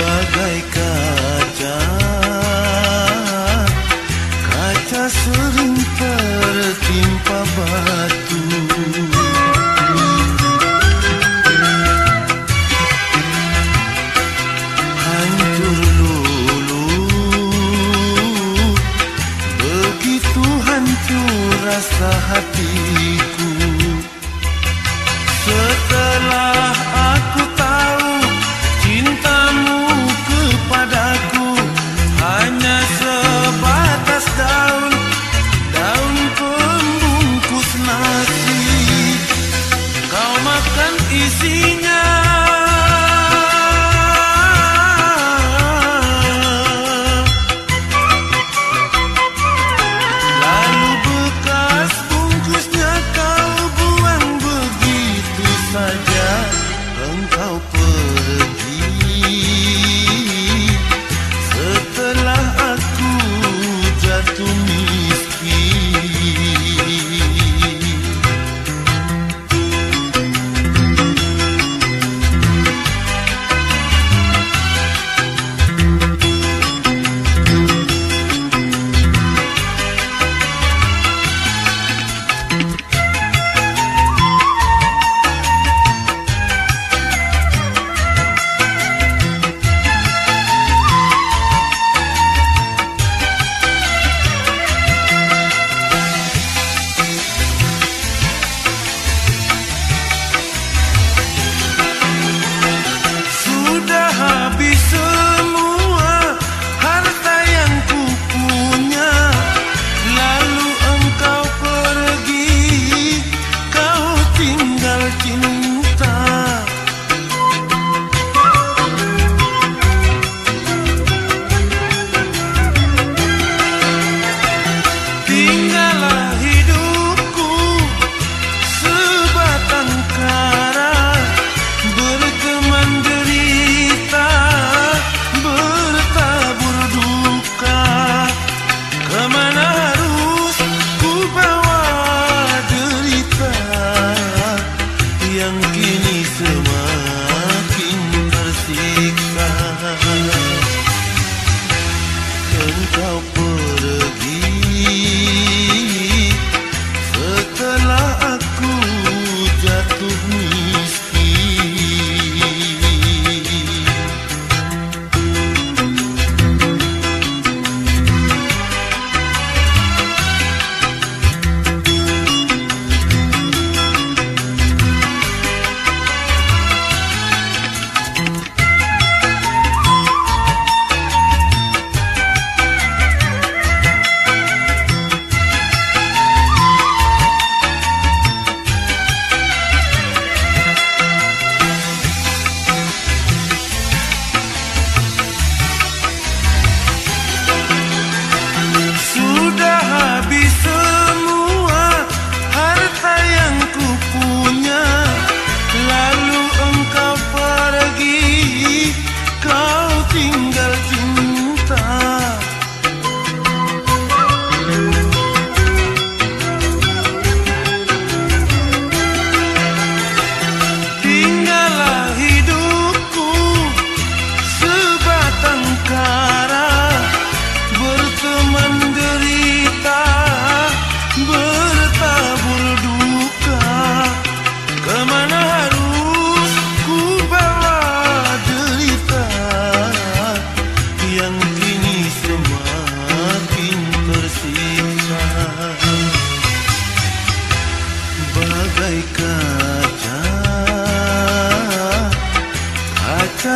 bagai kaca. Kaca sering tertimpa batu. Hancur dulu begitu hancur rasa hatiku. Saja Engkau pergi Ramana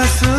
corazón.